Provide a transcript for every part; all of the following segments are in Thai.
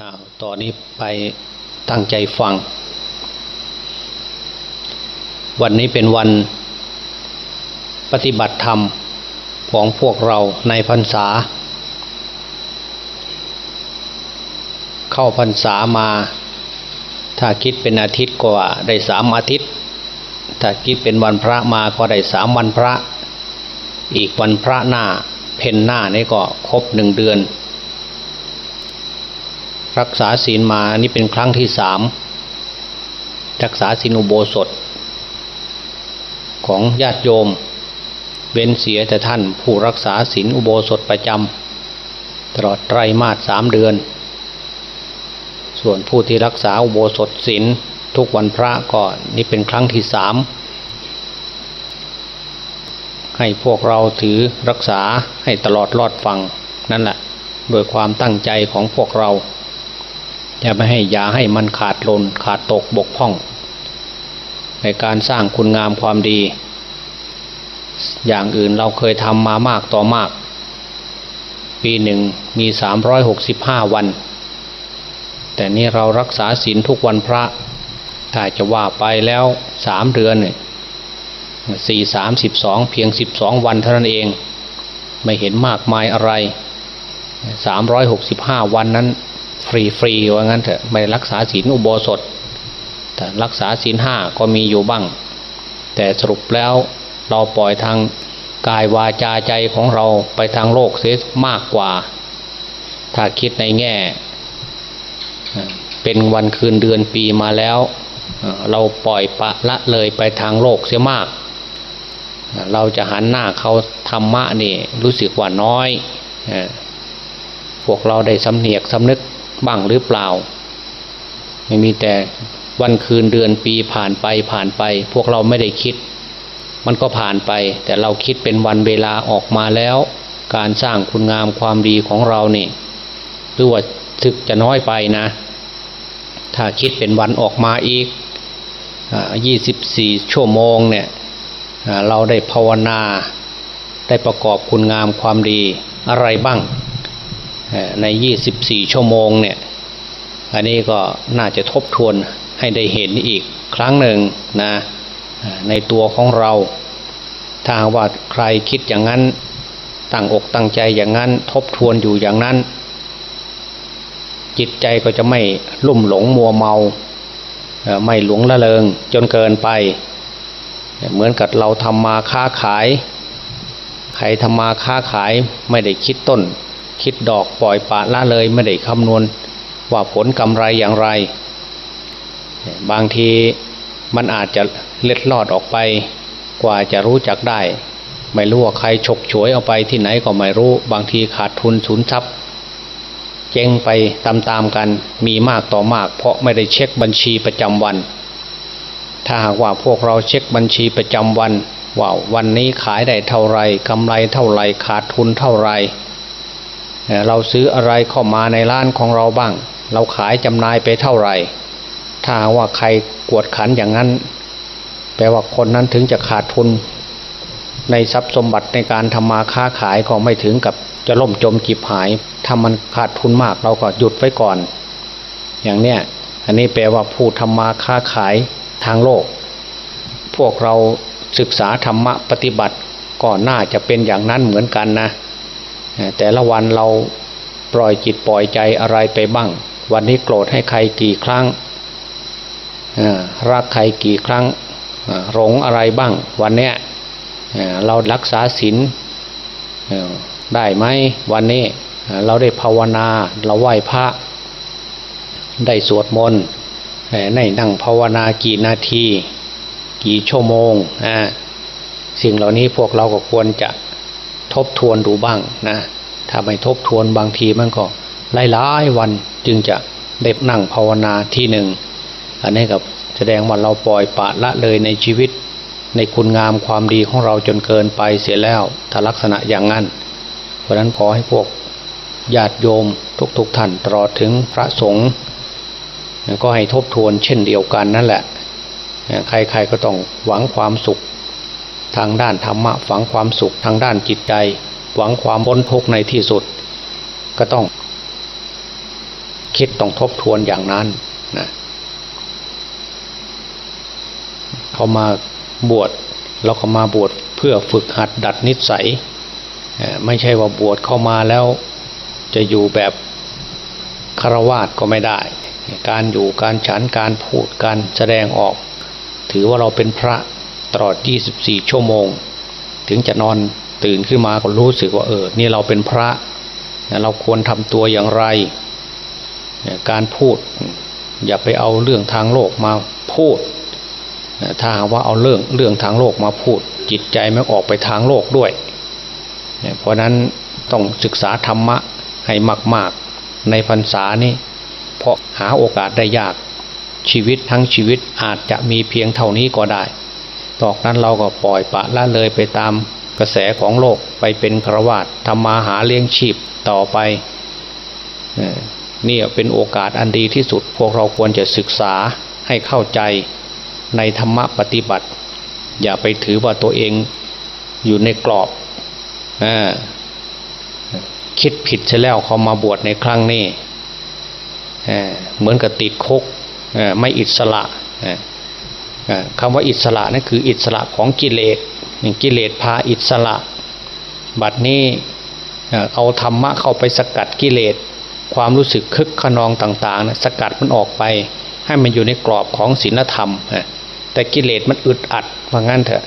อ้าวตอนนี้ไปตั้งใจฟัง วันนี้เป็นวันปฏิบัติธรรมของพวกเราในพรรษา เข้าพรรษามา ถ้าคิดเป็นอาทิตย์ก็ว่าได้สามอาทิตย์ ถ้าคิดเป็นวันพระมาก็ได้สามวันพระ อีกวันพระหน้า เพนหน้านี่ก็ครบหนึ่งเดือน รักษาศีลมาอันี่เป็นครั้งที่สามรักษาศีลอุโบสถ ของญาติโยม เว้นเสียแต่ท่านผู้รักษาศีลอุโบสถประจำตลอดไตรมาสสามเดือน ส่วนผู้ที่รักษาอุโบสถศีลทุกวันพระก่อนนี่เป็นครั้งที่สามให้พวกเราถือรักษาให้ตลอดรอดฟังนั่นแหละโดยความตั้งใจของพวกเรา อย่าไม่ให้ยาให้มันขาดลนขาดตกบกพร่อง ในการสร้างคุณงามความดี อย่างอื่นเราเคยทำมามากต่อมาก ปีหนึ่งมีสามร้อยหกสิบห้าวัน แต่นี่เรารักษาศีลทุกวันพระ ถ้าจะว่าไปแล้วสามเดือนเนี่ยสี่สามสิบสองเพียงสิบสองวันเท่านั้นเอง ไม่เห็นมากมายอะไรสามร้อยหกสิบห้าวันนั้น ฟรีฟรีว่างั้นเถอะไม่รักษาศีลอุโบสถแต่รักษาศีลห้าก็มีอยู่บ้าง แต่สรุปแล้วเราปล่อยทางกายวาจาใจของเราไปทางโลกเสียมากกว่า ถ้าคิดในแง่ เป็นวันคืนเดือนปีมาแล้ว เราปล่อยปะละเลยไปทางโลกเสียมาก เราจะหันหน้าเขาธรรมะนี่รู้สึกว่าน้อยพวกเราได้สำเนียกสำนึก บ้างหรือเปล่า ไม่มีแต่วันคืนเดือนปีผ่านไปผ่านไป พวกเราไม่ได้คิด มันก็ผ่านไป แต่เราคิดเป็นวันเวลาออกมาแล้ว การสร้างคุณงามความดีของเรานี่หรือว่าถึกจะน้อยไปนะ ถ้าคิดเป็นวันออกมาอีกยี่สิบี่ชั่วโมงเนี่ยเราได้ภาวนาได้ประกอบคุณงามความดีอะไรบ้าง ในยี่สิบี่ชั่วโมงเนี่ย อันนี้ก็น่าจะทบทวนให้ได้เห็นอีกครั้งหนึ่งนะในตัวของเรา ถ้าว่าใครคิดอย่างนั้น ตั้งอกตั้งใจอย่างนั้น ทบทวนอยู่อย่างนั้น จิตใจก็จะไม่ลุ่มหลงมัวเมา ไม่หลงละเลงจนเกินไป เหมือนกับเราทำมาค้าขาย ใครทำมาค้าขายไม่ได้คิดต้น คิดดอกปล่อยปะละเลยไม่ได้คำนวณว่าผลกำไรอย่างไร บางทีมันอาจจะเล็ดลอดออกไป กว่าจะรู้จักได้ ไม่รู้ว่าใครฉกฉวยเอาไปที่ไหนก็ไม่รู้ บางทีขาดทุนสูญทรัพย์เจ๊งไปตามๆกันมีมากต่อมาก เพราะไม่ได้เช็คบัญชีประจำวัน ถ้าหากว่าพวกเราเช็คบัญชีประจำวันว่าวันนี้ขายได้เท่าไรกำไรเท่าไรขาดทุนเท่าไร เราซื้ออะไรเข้ามาในร้านของเราบ้าง เราขายจำนายไปเท่าไหร่ ถ้าว่าใครกวดขันอย่างนั้น แปลว่าคนนั้นถึงจะขาดทุน ในทรัพย์สมบัติในการทำมาค้าขายก็ไม่ถึงกับจะล่มจมจีบหาย ถ้ามันขาดทุนมากเราก็หยุดไว้ก่อน อย่างเนี้ยอันนี้แปลว่าผู้ทำมาค้าขายทางโลก พวกเราศึกษาธรรมะปฏิบัติก่อนหน้าจะเป็นอย่างนั้นเหมือนกันนะ แต่ละวันเราปล่อยจิตปล่อยใจอะไรไปบ้าง วันนี้โกรธให้ใครกี่ครั้งรักใครกี่ครั้งหลงอะไรบ้าง วันเนี้ยเรารักษาศีลได้ไหมวันนี้เราได้ภาวนาเราไหว้พระ ได้สวดมนต์ในนั่งภาวนากี่นาที กี่ชั่วโมง สิ่งเหล่านี้พวกเราก็ควรจะ ทบทวนดูบ้างนะถ้าไม่ทบทวนบางทีมันก็หลายๆวันจึงจะได้นั่งภาวนาที่หนึ่งอันนี้กับแสดงว่าเราปล่อยปะละเลยในชีวิต ในคุณงามความดีของเราจนเกินไปเสียแล้วถ้าลักษณะอย่างนั้น เพราะนั้นขอให้พวกญาติโยมทุกๆทท่านตลอดถึงพระสงฆ์ก็ให้ทบทวนเช่นเดียวกันนั่นแหละ ใครๆก็ต้องหวังความสุข ทางด้านธรรมะฝังความสุขทางด้านจิตใจหวังความพ้นทุกข์ในที่สุด ก็ต้อง คิดต้องทบทวนอย่างนั้นนะเขามาบวชเราก็มาบวชเพื่อฝึกหัดดัดนิสัยไม่ใช่ว่าบวชเข้ามาแล้วจะอยู่แบบคารวาสก็ไม่ได้ การอยู่การฉันการพูดการแสดงออก ถือว่าเราเป็นพระ ตลอด 24 ชั่วโมง ถึงจะนอนตื่นขึ้นมาก็รู้สึกว่าเออ นี่เราเป็นพระ เราควรทำตัวอย่างไร การพูด อย่าไปเอาเรื่องทางโลกมาพูด ถ้าหากว่าเอาเรื่องเรื่องทางโลกมาพูด จิตใจไม่ออกไปทางโลกด้วย เพราะนั้นต้องศึกษาธรรมะให้มาก ๆ ในพรรษานี้เพราะหาโอกาสได้ยากชีวิตทั้งชีวิตอาจจะมีเพียงเท่านี้ก็ได้ ตอกนั้นเราก็ปล่อยปะละเลยไปตามกระแสของโลกไปเป็นครวาตทำมาหาเลี้ยงชีพต่อไปนี่เป็นโอกาสอันดีที่สุด พวกเราควรจะศึกษาให้เข้าใจในธรรมะปฏิบัติ อย่าไปถือว่าตัวเองอยู่ในกรอบอคิดผิดใช่แล้วเขามาบวชในครั้งนี้เหมือนกับติดคุกไม่อิสระ คำว่าอิสระนั่นคืออิสระของกิเลสกิเลสพาอิสระ บัดนี้เอาธรรมะเข้าไปสกัดกิเลส ความรู้สึกคึกขนองต่างๆนะสกัดมันออกไป ให้มันอยู่ในกรอบของศีลธรรม แต่กิเลสมันอึดอัดว่างั้นเถอะ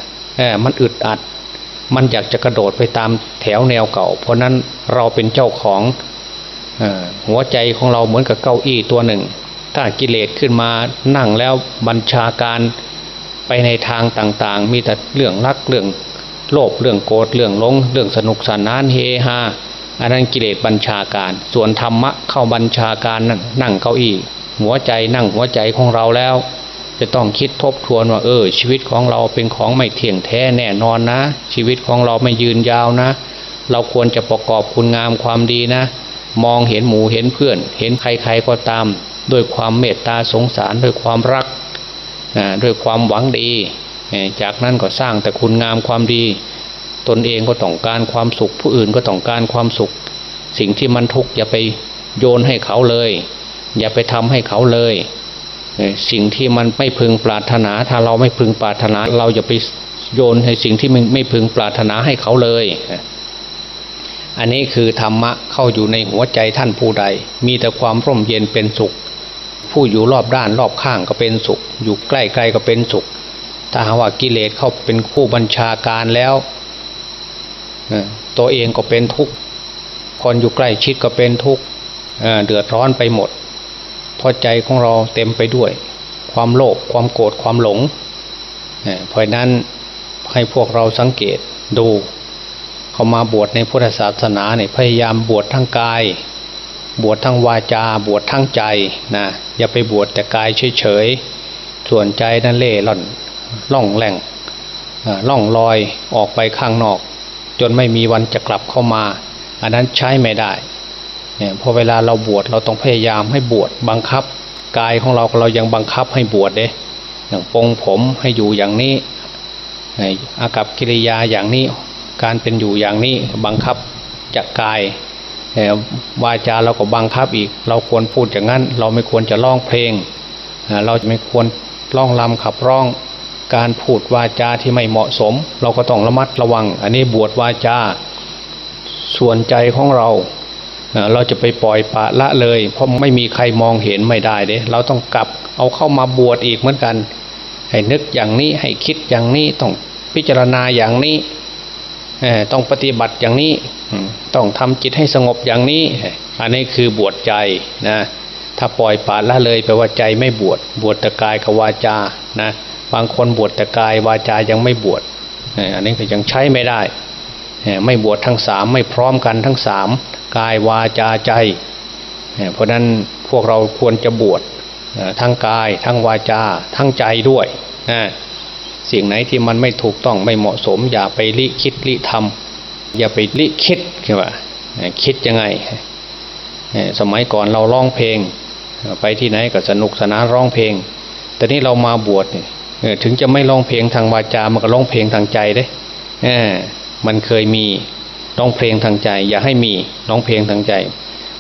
มันอึดอัด มันอยากจะกระโดดไปตามแถวแนวเก่า เพราะนั้นเราเป็นเจ้าของหัวใจของเราเหมือนกับเก้าอี้ตัวหนึ่ง ถ้ากิเลสขึ้นมานั่งแล้วบัญชาการ ไปในทางต่างๆ มีแต่เรื่องรักเรื่องโลภเรื่องโกรธเรื่องหลง เรื่องสนุกสนานเฮฮาอันนั้นกิเลสบัญชาการ ส่วนธรรมะเข้าบัญชาการนั่งนั่งเก้าอี้หัวใจนั่งหัวใจของเราแล้ว จะต้องคิดทบทวนว่า เออ ชีวิตของเราเป็นของไม่เที่ยงแท้แน่นอนนะ ชีวิตของเราไม่ยืนยาวนะ เราควรจะประกอบคุณงามความดีนะ มองเห็นหมูเห็นเพื่อน เห็นใครๆก็ตาม ด้วยความเมตตาสงสารด้วยความรัก ด้วยความหวังดี จากนั้นก็สร้างแต่คุณงามความดี ตนเองก็ต้องการความสุข ผู้อื่นก็ต้องการความสุข สิ่งที่มันทุกข์อย่าไปโยนให้เขาเลย อย่าไปทำให้เขาเลย สิ่งที่มันไม่พึงปรารถนา ถ้าเราไม่พึงปรารถนา เราอย่าไปโยนให้สิ่งที่มันไม่พึงปรารถนาให้เขาเลย อันนี้คือธรรมะเข้าอยู่ในหัวใจท่านผู้ใด มีแต่ความร่มเย็นเป็นสุข ผู้อยู่รอบด้านรอบข้างก็เป็นสุข อยู่ใกล้ไกลก็เป็นสุข ถ้าหาว่ากิเลสเข้าเป็นคู่บัญชาการแล้วตัวเองก็เป็นทุกข์คนอยู่ใกล้ชิดก็เป็นทุกข์เดือดร้อนไปหมดเพราะใจของเราเต็มไปด้วย ความโลภความโกรธความหลงเพราะนั้นให้พวกเราสังเกตดู เขามาบวชในพุทธศาสนาเนี่ยพยายามบวชทั้งกาย บวชทั้งวาจาบวชทั้งใจนะอย่าไปบวชแต่กายเฉยๆส่วนใจนั่นเล่ล่อนล่องแหล่งล่องลอยออกไปข้างนอก จนไม่มีวันจะกลับเข้ามา อันนั้นใช้ไม่ได้เนี่ยพอเวลาเราบวชเราต้องพยายามให้บวชบังคับ กายของเราเรายังบังคับให้บวชเด้อย่างปงผมให้อยู่อย่างนี้อากับกิริยาอย่างนี้การเป็นอยู่อย่างนี้บังคับจากกาย วาจาเราก็บังคับอีก เราควรพูดอย่างนั้น เราไม่ควรจะร้องเพลง เราจะไม่ควรร้องลำขับร้อง การพูดวาจาที่ไม่เหมาะสม เราก็ต้องระมัดระวัง อันนี้บวชวาจา ส่วนใจของเรา เราจะไปปล่อยปะละเลย เพราะไม่มีใครมองเห็นไม่ได้เด้เราต้องกลับเอาเข้ามาบวชอีกเหมือนกัน ให้นึกอย่างนี้ให้คิดอย่างนี้ต้องพิจารณาอย่างนี้ ต้องปฏิบัติอย่างนี้ต้องทำจิตให้สงบอย่างนี้ อันนี้คือบวชใจนะถ้าปล่อยปาละเลยแปลว่าใจไม่บวชบวชแต่กายกับวาจานะบางคนบวชแต่กายวาจายังไม่บวชอันนี้ก็ยังใช้ไม่ได้ ไม่บวชทั้งสามไม่พร้อมกันทั้งสามกายวาจาใจ เพราะนั้นพวกเราควรจะบวชทั้งกายทั้งวาจาทั้งใจด้วยนะ สิ่งไหนที่มันไม่ถูกต้องไม่เหมาะสม อย่าไปลิคิดลิทำอย่าไปลิคิดใช่ป่ะคิดยังไง สมัยก่อนเราร้องเพลง ไปที่ไหนก็สนุกสนานร้องเพลง แต่นี้เรามาบวชถึงจะไม่ร้องเพลงทางวาจา มันก็ร้องเพลงทางใจเด้มันเคยมีร้องเพลงทางใจ อย่าให้มีร้องเพลงทางใจ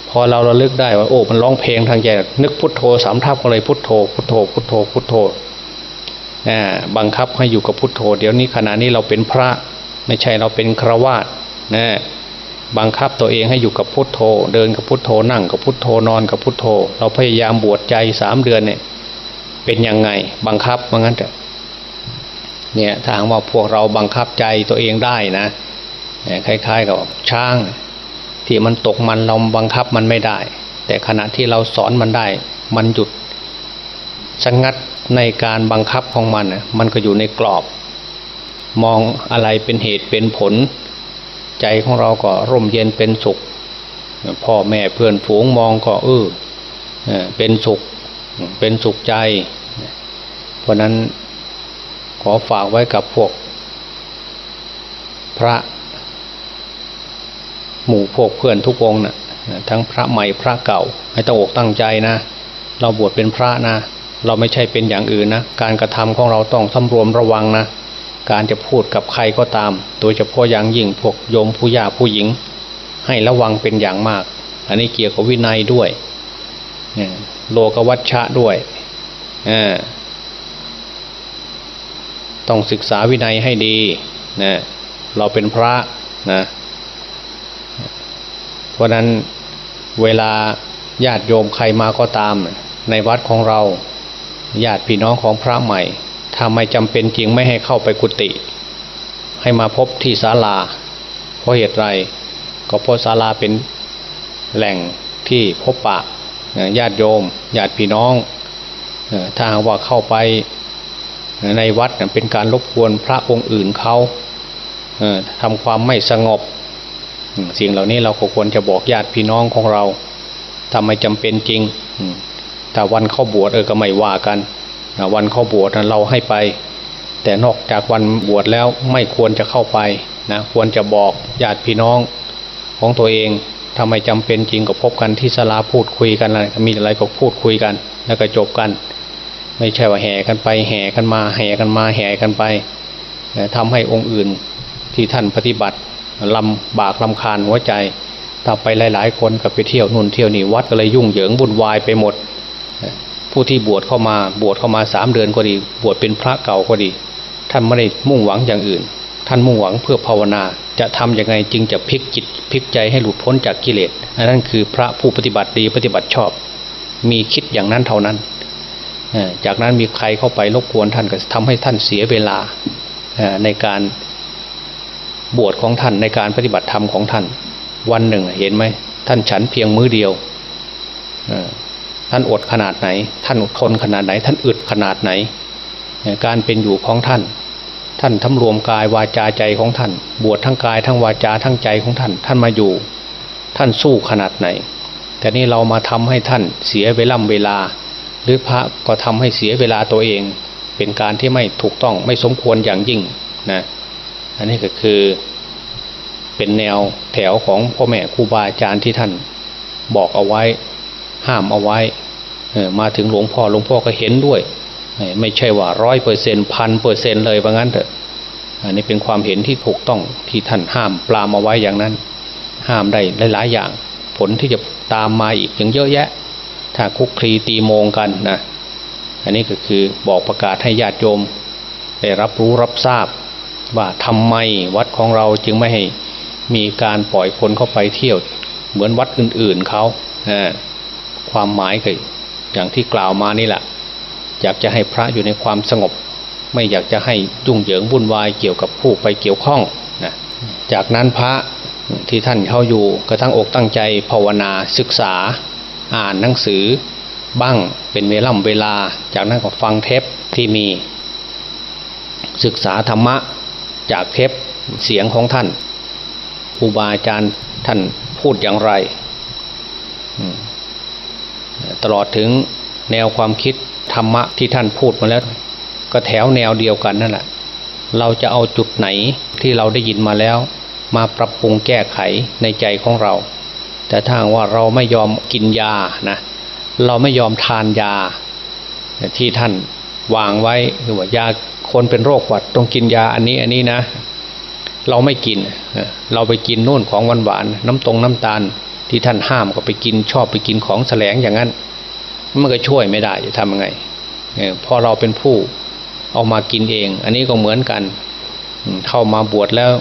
พอเราระลึกได้ว่าโอ้มันร้องเพลงทางใจ นึกพุทโธสามทับก็เลยพุทโธพุทโธพุทโธพุทโธ บังคับให้อยู่กับพุทโธ เดี๋ยวนี้ขณะนี้เราเป็นพระ ไม่ใช่เราเป็นครวาสนะบังคับตัวเองให้อยู่กับพุทโธ เดินกับพุทโธนั่งกับพุทโธนอนกับพุทโธ เราพยายามบวชใจสามเดือนเนี่ยเป็นยังไงบังคับว่างั้นเถอะเนี่ยถ้าหากว่าพวกเราบังคับใจตัวเองได้นะคล้ายๆกับช้าง ที่มันตกมันเราบังคับมันไม่ได้ แต่ขณะที่เราสอนมันได้ มันหยุดชะงงัด ในการบังคับของมันมันก็อยู่ในกรอบ มองอะไรเป็นเหตุเป็นผล ใจของเราก็ร่มเย็นเป็นสุข พ่อแม่เพื่อนฝูงมองก็เออเป็นสุขเป็นสุขใจ เพราะนั้นขอฝากไว้กับพวก พระ หมู่พวกเพื่อนทุกวงนะ่ะทั้งพระใหม่พระเก่า ให้ตั้งอกตั้งใจนะ เราบวชเป็นพระนะ เราไม่ใช่เป็นอย่างอื่นนะ การกระทำของเราต้องสำรวมระวังนะ การจะพูดกับใครก็ตาม โดยเฉพาะอย่างยิ่งพวกโยมผู้ยาผู้หญิง ให้ระวังเป็นอย่างมาก อันนี้เกี่ยวกับวินัยด้วยโลกวัชชะด้วยต้องศึกษาวินัยให้ดีนะเราเป็นพระนะเพราะนั้นเวลาญาติโยมใครมาก็ตาม ในวัดของเรา ญาติพี่น้องของพระใหม่ ถ้าไม่จำเป็นจริงไม่ให้เข้าไปกุฏิให้มาพบที่ศาลา เพราะเหตุไรก็เพราะศาลาเป็นแหล่งที่พบปะญาติโยมญาติพี่น้องถ้าหากว่าเข้าไปในวัดเป็นการรบกวนพระองค์อื่นเขาทำความไม่สงบ สิ่งเหล่านี้เราควรจะบอกญาติพี่น้องของเราทำไมจำเป็นจริง แต่วันเข้าบวชเออก็ไม่ว่ากันวันเข้าบวชเราให้ไป แต่นอกจากวันบวชแล้วไม่ควรจะเข้าไปนะควรจะบอกญาติพี่น้องของตัวเองทำไมจำเป็นจริงก็พบกันที่ศาลาพูดคุยกันอะไรมีอะไรก็พูดคุยกัน แล้วก็จบกัน ไม่ใช่ว่าแห่กันไปแห่กันมาแห่กันมาแห่กันไปทำให้องค์อื่นที่ท่านปฏิบัติลำบากลำคาญหัวใจถ้าไปหลาย ๆ คนก็ไปเที่ยวนุ่นเที่ยวนี่วัดก็เลยยุ่งเหยิงวุ่นวายไปหมด ผู้ที่บวชเข้ามาบวชเข้ามาสามเดือนก็ดี บวชเป็นพระเก่าก็ดี ท่านไม่ได้มุ่งหวังอย่างอื่น ท่านมุ่งหวังเพื่อภาวนาจะทํำยังไงจึงจะพลิกจิตพลิกใจให้หลุดพ้นจากกิเลสอันนั้นคือพระผู้ปฏิบัติดีปฏิบัติชอบ มีคิดอย่างนั้นเท่านั้นจากนั้นมีใครเข้าไปรบกวนท่านก็ทำให้ท่านเสียเวลาในการบวชของท่านในการปฏิบัติธรรมของท่าน วันหนึ่งเห็นไหมท่านฉันเพียงมื้อเดียว ท่านอดขนาดไหน ท่านอดทนขนาดไหน ท่านอึดขนาดไหน การเป็นอยู่ของท่าน ท่านทำรวมกายวาจาใจของท่าน บวชทั้งกายทั้งวาจาทั้งใจของท่าน ท่านมาอยู่ ท่านสู้ขนาดไหน แต่นี่เรามาทำให้ท่านเสียเวล่ำเวลา หรือพระก็ทำให้เสียเวลาตัวเอง เป็นการที่ไม่ถูกต้องไม่สมควรอย่างยิ่งนะอันนี้ก็คือเป็นแนวแถวของพ่อแม่ครูบาอาจารย์ที่ท่านบอกเอาไว้ ห้ามเอาไว้มาถึงหลวงพ่อหลวงพ่อก็เห็นด้วย ไม่ใช่ว่าร้อยเปอร์เซ็นพันเปอร์เซ็นเลยว่างั้นเถอะอันนี้เป็นความเห็นที่ถูกต้องที่ท่านห้ามปลามเอาไว้อย่างนั้น ห้ามได้หลายๆอย่าง ผลที่จะตามมาอีกอย่างเยอะแยะ ถ้าคุกคลีตีโมงกันนะอันนี้ก็คือบอกประกาศให้ญาติโยม ได้รับรู้รับทราบ ว่าทำไมวัดของเราจึงไม่ให้มีการปล่อยคนเข้าไปเที่ยว เหมือนวัดอื่นๆเขา ความหมายคืออย่างที่กล่าวมานี่แหละอยากจะให้พระอยู่ในความสงบ ไม่อยากจะให้ยุ่งเหยิงวุ่นวายเกี่ยวกับผู้ไปเกี่ยวข้องนะจากนั้นพระที่ท่านเข้าอยู่ก็ตั้งอกตั้งใจภาวนาศึกษา อ่านหนังสือ บ้างเป็นเวล่ำเวลา จากนั้นก็ฟังเทปที่มี ศึกษาธรรมะจากเทปเสียงของท่านครูบาอาจารย์ท่านพูดอย่างไร ตลอดถึงแนวความคิดธรรมะที่ท่านพูดมาแล้ว ก็แถวแนวเดียวกันนั่นแหละเราจะเอาจุดไหนที่เราได้ยินมาแล้ว มาปรับปรุงแก้ไขในใจของเรา แต่ถ้าว่าเราไม่ยอมกินยานะเราไม่ยอมทานยา ที่ท่านวางไว้คือว่ายาคนเป็นโรคหวัดต้องกินยาอันนี้อันนี้นะ เราไม่กิน เราไปกินนู่นของหวานหวานน้ำตรงน้ำตาล ที่ท่านห้ามก็ไปกินชอบไปกินของแสลงอย่างนั้น มันก็ช่วยไม่ได้จะทำยังไงพอเราเป็นผู้เอามากินเอง อันนี้ก็เหมือนกัน เข้ามาบวชแล้ว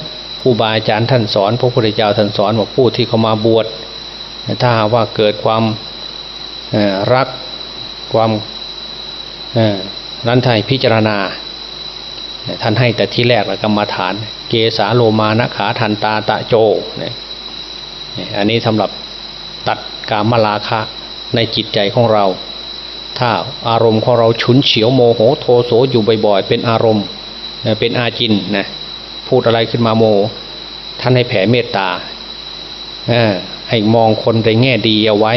ผู้บาอาจารย์ท่านสอนพระพุทธเจ้าท่านสอนบอกผู้ที่เขามาบวชถ้าว่าเกิดความรักความนั้นไทยพิจารณา ท่านให้แต่ที่แรกละกรรมฐาน เกสาโลมานะขาทันตาตะโจเนี่ย อันนี้สำหรับตัดกามลาคะในจิตใจของเรา ถ้าอารมณ์ของเราฉุนเฉียวโมโหโทโสอยู่บ่อยๆ เป็นอารมณ์เป็นอาจินนะพูดอะไรขึ้นมาโม ท่านให้แผ่เมตตาให้มองคนในแง่ดีเอาไว้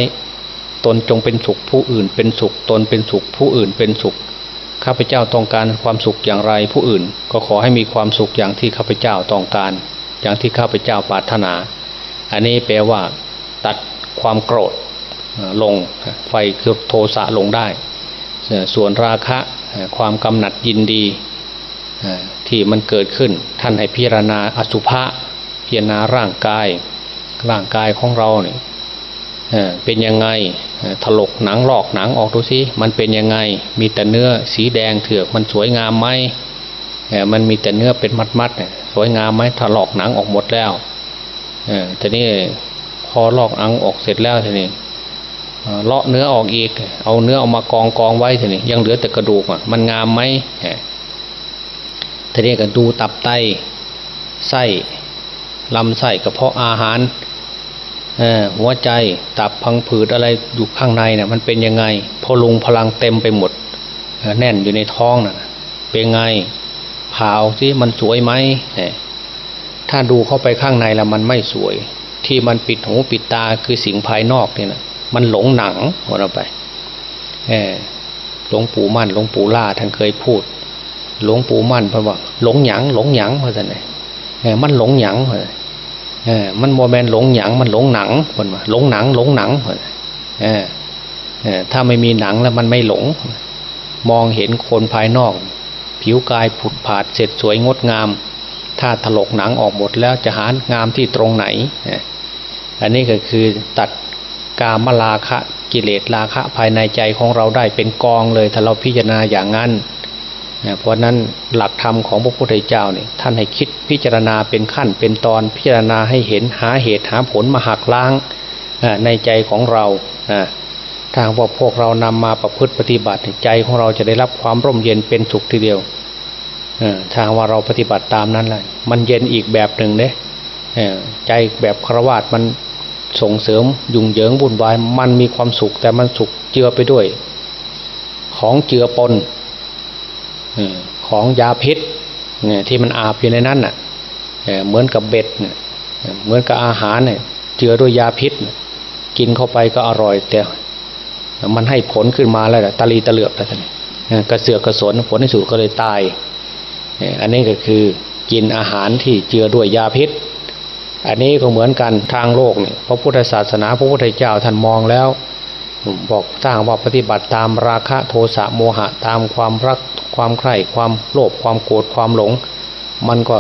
ตนจงเป็นสุขผู้อื่นเป็นสุขตนเป็นสุขผู้อื่นเป็นสุขข้าพเจ้าต้องการความสุขอย่างไรผู้อื่น ก็ขอให้มีความสุขอย่างที่ข้าพเจ้าต้องการ อย่างที่ข้าพเจ้าปรารถนา อันนี้แปลว่าตัดความโกรธลงไฟคือโทสะลงได้ ส่วนราคะความกำหนัดยินดีที่มันเกิดขึ้น ท่านให้พิจารณาอสุภะพิจารณาร่างกาย ร่างกายของเราเนี่ยเป็นยังไงถลกหนังลอกหนังออกดูสิมันเป็นยังไง มีแต่เนื้อสีแดงเถือกมันสวยงามไหมมันมีแต่เนื้อเป็นมัดมัดสวยงามไหมถลอกหนังออกหมดแล้ว ทีนี้พอลอกหนังออกเสร็จแล้วทีนี้เลาะเนื้อออกอีก เอาเนื้อออกมากองกองไว้ทีนี้ยังเหลือแต่กระดูกอะ มันงามไหมทีนี้ก็ดูตับไตไส้ลำไส้กระเพาะอาหารหัวใจตับพังผืดอะไรอยู่ข้างในเนะ่ยมันเป็นยังไง พอลงพลังเต็มไปหมด แน่นอยู่ในท้องนะ่ะ เป็นไงเผาสิมันสวยไหมเนี่ย ถ้าดูเข้าไปข้างในแล้วมันไม่สวย ที่มันปิดหูปิดตาคือสิ่งภายนอกเนี่ยนะมันหลงหนังหัวเราไปหลวงปู่มั่นหลวงปู่ล่าท่านเคยพูด หลวงปู่มั่นพราะว่า หลงหยัง หลงหยังเพราะฉะนั้นมันหลงหยังเออมันโมเมนหลงหยังมันหลงหนังคนว่าหลงหนัง หลงหนังเออเออถ้าไม่มีหนังแล้วมันไม่หลง มองเห็นคนภายนอก ผิวกายผุดผาดเสร็จสวยงดงาม ถ้าถลกหนังออกหมดแล้วจะหางามที่ตรงไหน อันนี้ก็คือตัดกามลาคะกิเลสราคะภายในใจของเราได้เป็นกองเลย ถ้าเราพิจารณาอย่างนั้น เพราะนั้นหลักธรรมของพระพุทธเจ้าเนี่ยท่านให้คิดพิจารณาเป็นขั้นเป็นตอนพิจารณาให้เห็นหาเหตุหาผลมาหักล้างในใจของเราทางว่าพวกเรานำมาประพฤติปฏิบัติใจของเราจะได้รับความร่มเย็นเป็นสุขทีเดียว ทางว่าเราปฏิบัติตามนั้นเลยมันเย็นอีกแบบหนึ่งเด้ใจแบบครวาตมันส่งเสริมยุ่งเหยิงบุญวาย มันมีความสุขแต่มันสุขเจือไปด้วย ของเจือปนของยาพิษเนี่ยที่มันอาบอยู่ในนั้นน่ะเหมือนกับเบ็ดเนี่ยเหมือนกับอาหารเนี่ยเจือด้วยยาพิษ กินเข้าไปก็อร่อย แต่ มันให้ผลขึ้นมาแล้วตะลีตะเหลือบแต่ท่านกระเสือกกระสนผลที่สุดก็เลยตาย อันนี้ก็คือกินอาหารที่เจือด้วยยาพิษ อันนี้ก็เหมือนกันทางโลกเนี่ยพระพุทธศาสนาพระพุทธเจ้าท่านมองแล้ว บอกถ้าว่าปฏิบัติตามราคะโทสะโมหะตามความรักความใคร่ความโลภความโกรธความหลง มันก็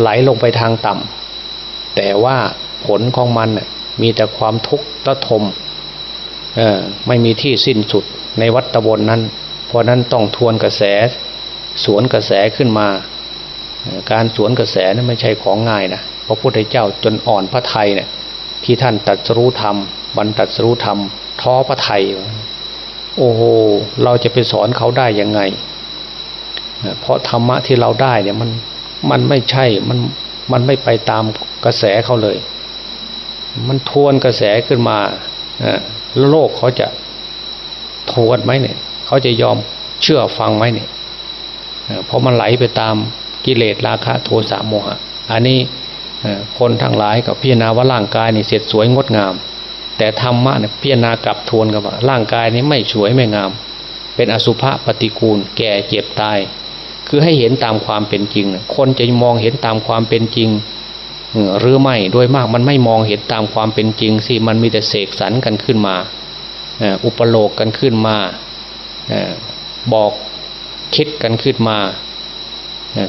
ไหลลงไปทางต่ำแต่ว่าผลของมันมีแต่ความทุกข์ตะทมไม่มีที่สิ้นสุดในวัฏวนนั้น เพราะนั้นต้องทวนกระแส สวนกระแสขึ้นมา การสวนกระแสนั้นไม่ใช่ของง่ายนะพระพุทธเจ้าจนอ่อนพระไทยเนี่ยที่ท่านตัดสรู้ธรรมบรรตัดสรู้ธรรมท้อพระไทย โอ้โหเราจะไปสอนเขาได้ยังไง เพราะธรรมะที่เราได้เนี่ยมันมันไม่ใช่มันมันไม่ไปตามกระแสเขาเลย มันทวนกระแสขึ้นมาแล้วโลกเขาจะทวนไหมเนี่ย เขาจะยอมเชื่อฟังไหมเนี่ย เพราะมันไหลไปตามกิเลสราคะโทสะโมหะ อันนี้คนทั้งหลายกับพิจารณาว่าร่างกายนี่เสร็จสวยงดงาม แต่ธรรมะเนี่ยพิจารณากลับทวนกับว่าร่างกายนี้ไม่สวยไม่งาม เป็นอสุภะปฏิกูล แก่เจ็บตาย คือให้เห็นตามความเป็นจริง คนจะมองเห็นตามความเป็นจริงหรือไม่โดยมากมันไม่มองเห็นตามความเป็นจริงสิมันมีแต่เสกสรรกันขึ้นมา อุปโลกกันขึ้นมาบอก คิดกันขึ้นมา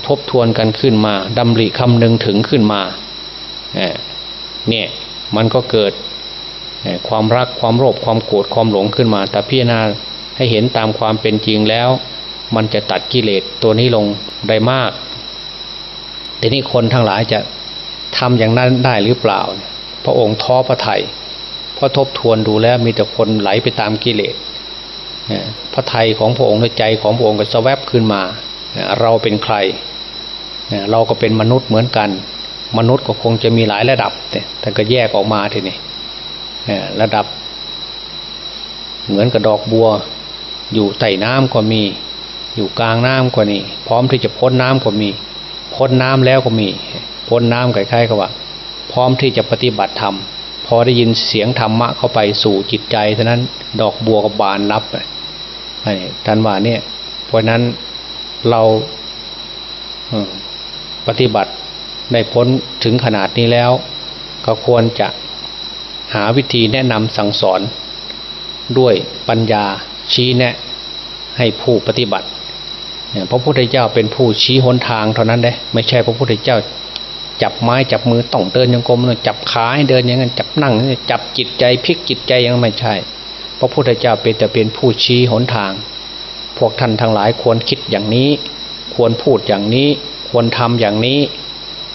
ทบทวนกันขึ้นมาดำริคำนึงถึงขึ้นมาเนี่ยมันก็เกิดความรักความโลภความโกรธความหลงขึ้นมา แต่พิจารณาให้เห็นตามความเป็นจริงแล้ว มันจะตัดกิเลสตัวนี้ลงได้มากแต่นี่คนทั้งหลายจะทำอย่างนั้นได้หรือเปล่า พระองค์ท้อพระไทยพอทบทวนดูแล้วมีแต่คนไหลไปตามกิเลส พระไทยของพระองค์ในใจของพระองค์ก็สแวบขึ้นมา เราเป็นใคร เราก็เป็นมนุษย์เหมือนกัน มนุษย์ก็คงจะมีหลายระดับแต่ก็แยกออกมาทีนี้ระดับ เหมือนกับดอกบัว อยู่ใต้น้ำก็มี อยู่กลางน้ำก็นี่พร้อมที่จะพ้นน้ำก็มี พ้นน้ำแล้วก็มี พ้นน้ำใกล้ๆก็ว่า พร้อมที่จะปฏิบัติธรรมพอได้ยินเสียงธรรมะเข้าไปสู่จิตใจเท่านั้นดอกบัวก็บานรับ ท่านว่าเนี่ยเพราะนั้นเราปฏิบัติได้พ้นถึงขนาดนี้แล้ว ก็ควรจะหาวิธีแนะนำสั่งสอน ด้วยปัญญาชี้แนะให้ผู้ปฏิบัติพระพุทธเจ้าเป็นผู้ชี้หนทางเท่านั้นเด้ไม่ใช่พระพุทธเจ้า จับไม้จับมือต้องเดินยังกรมจับขาให้เดินอย่างนั้นจับนั่งจับจิตใจพลิกจิตใจยังไม่ใช่ พระพุทธเจ้าเป็นแต่เป็นผู้ชี้หนทาง พวกท่านทั้งหลายควรคิดอย่างนี้ ควรพูดอย่างนี้ ควรทำอย่างนี้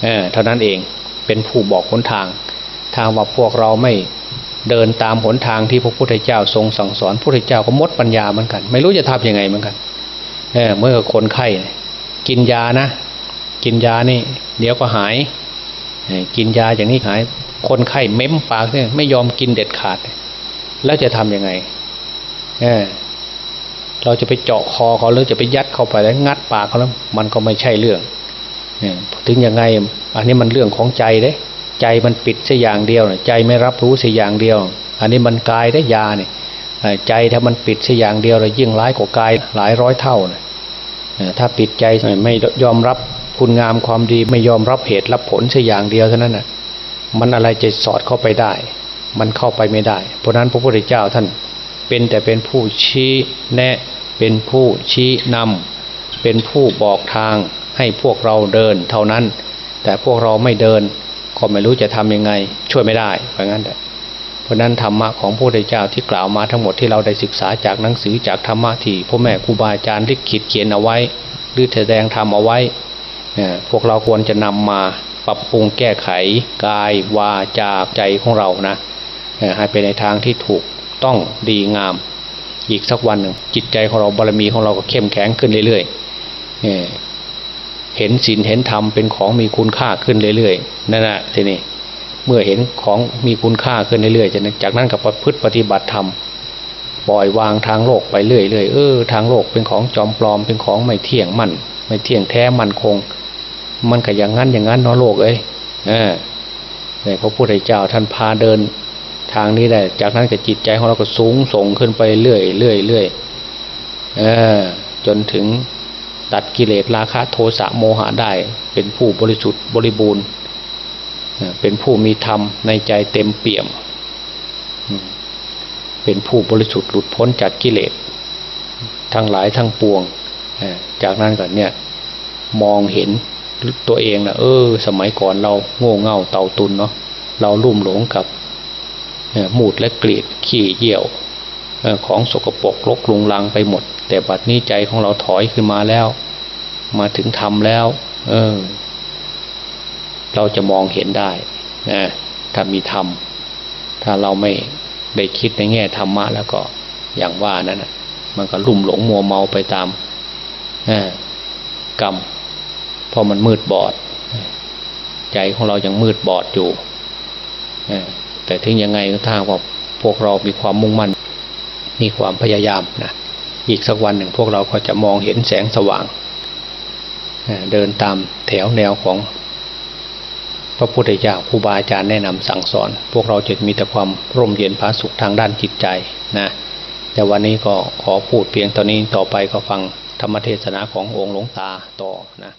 เเท่านั้นเองเป็นผู้บอกหนทาง ทางว่าพวกเราไม่เดินตามหนทางที่พระพุทธเจ้าทรงสั่งสอนพระพุทธเจ้าก็มดปัญญาเหมือนกัน ไม่รู้จะทำยังไงเหมือนกันเออเมื่อคนไข้กินยานะ กินยานี่ เดี๋ยวก็หายกินยาอย่างนี้หาย คนไข้เม้มปากเนี่ยไม่ยอมกินเด็ดขาด แล้วจะทํำยังไงเออเราจะไปเจาะคอเขาหรือจะไปยัดเข้าไปแล้วงัดปากเขาแล้วมันก็ไม่ใช่เรื่องถึงยังไง อันนี้มันเรื่องของใจเด้ ใจมันปิดสัอย่างเดียวใจไม่รับรู้สัอย่างเดียว อันนี้มันกายได้ยาเนี่ยใจถ้ามันปิดสัอย่างเดียวเลยยิ่งร้ายกว่ากายหลายร้อยเท่านะถ้าปิดใจไม่ยอมรับคุณงามความดีไม่ยอมรับเหตุรับผลสัอย่างเดียวเท่านั้นน่ะมันอะไรจะสอดเข้าไปได้ มันเข้าไปไม่ได้ เพราะนั้นพระพุทธเจ้าท่านเป็นแต่เป็นผู้ชี้แนะเป็นผู้ชี้นำเป็นผู้บอกทางให้พวกเราเดินเท่านั้น แต่พวกเราไม่เดินก็ไม่รู้จะทํำยังไง ช่วยไม่ได้เพราะงั้นเพราะนั้นธรรมะของพระพุทธเจ้าที่กล่าวมาทั้งหมดที่เราได้ศึกษาจากหนังสือจากธรรมะที่พ่อแม่ครูบาอาจารย์ได้ขีดเขียนเอาไว้ หรือแสดงทำเอาไว้พวกเราควรจะนำมาปรับปรุงแก้ไขกายวาจาใจของเรานะ ให้ไปในทางที่ถูกต้องดีงาม อีกสักวันหนึ่งจิตใจของเราบารมีของเราก็เข้มแข็งขึ้นเรื่อยๆเห็นศีลเห็นธรรมเป็นของมีคุณค่าขึ้นเรื่อยๆนั่นแหละทีนี้เมื่อเห็นของมีคุณค่าขึ้นเรื่อยๆจากนั้นกับประพฤติปฏิบัติธรรมปล่อยวางทางโลกไปเรื่อยๆเออทางโลกเป็นของจอมปลอมเป็นของไม่เที่ยงมั่นไม่เที่ยงแท้มั่นคง มันก็อย่างนั้นอย่างนั้นเนาะโลกเอ้ยเออเนี่ยพระพุทธเจ้าท่านพาเดิน ทางนี้ได้ จากนั้นกับจิตใจของเราก็สูงส่งขึ้นไปเรื่อยเรื่อยเรื่อยเออจนถึงตัดกิเลสราคะโทสะโมหะได้ เป็นผู้บริสุทธิ์บริบูรณ์เป็นผู้มีธรรมในใจเต็มเปี่ยม เป็นผู้บริสุทธิ์หลุดพ้นจากกิเลสทั้งหลายทั้งปวง จากนั้นก่อนเนี่ยมองเห็นตัวเองนะเออ สมัยก่อนเราโง่เง่าเต่าตุนเนาะเราลุ่มหลงกับ มูดและกรีดขี้เยี่ยวของสกปรกลกลุงลังไปหมด แต่บัดนี้ใจของเราถอยขึ้นมาแล้ว มาถึงธรรมแล้ว เออ เราจะมองเห็นได้นะถ้ามีธรรมถ้าเราไม่ได้คิดในแง่ธรรมะแล้วก็อย่างว่านั้นนะมันก็ลุ่มหลงมัวเมาไปตามกรรมเพราะมันมืดบอด ใจของเรายังมืดบอดอยู่ แต่ถึงยังไงก็ทางว่าพวกเรามีความมุ่งมั่น มีความพยายามนะอีกสักวันหนึ่งพวกเราก็จะมองเห็นแสงสว่าง เดินตามแถวแนวของพระพุทธเจ้าครูบาอาจารย์แนะนำสั่งสอน พวกเราจะมีแต่ความร่มเย็นผาสุขทางด้านจิตใจนะแต่วันนี้ก็ขอพูดเพียงตอนนี้ต่อไปก็ฟังธรรมเทศนาขององค์หลวงตาต่อนะ